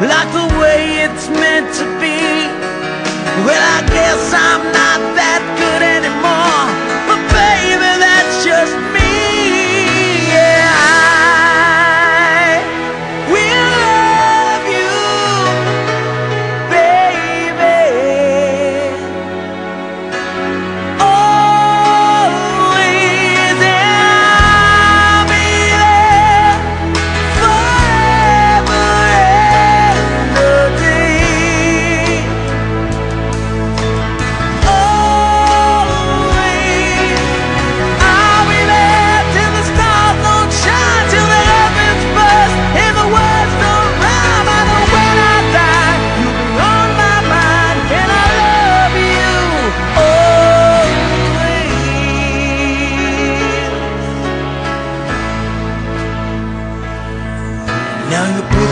like the way it's meant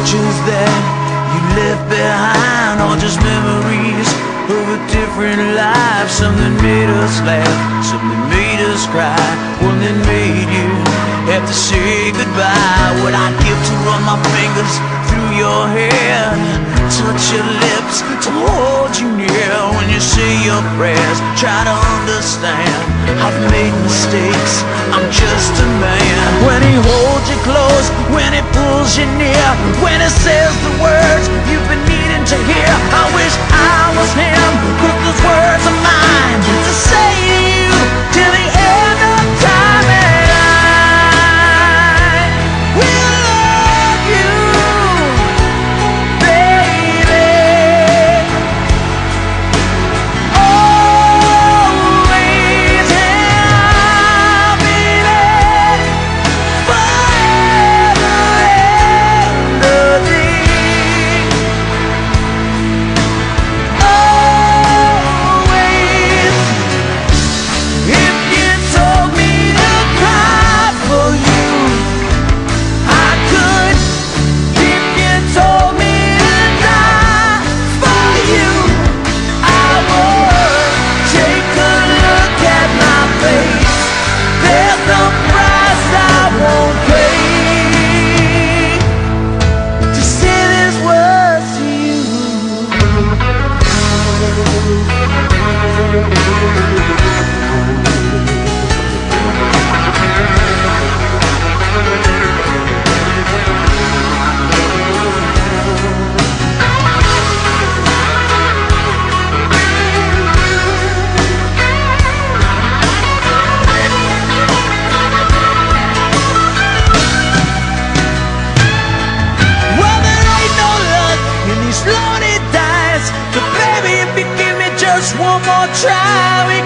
Pictures that you left behind All just memories of a different life. Something made us laugh, something made us cry, one that made you have to say goodbye. What I'd give to run my fingers through your hair, touch your lips to hold you near when you say your prayers. Try to understand, I've made mistakes. I'm just a man. When he holds you close, when he pulls you near, when it says the more try. We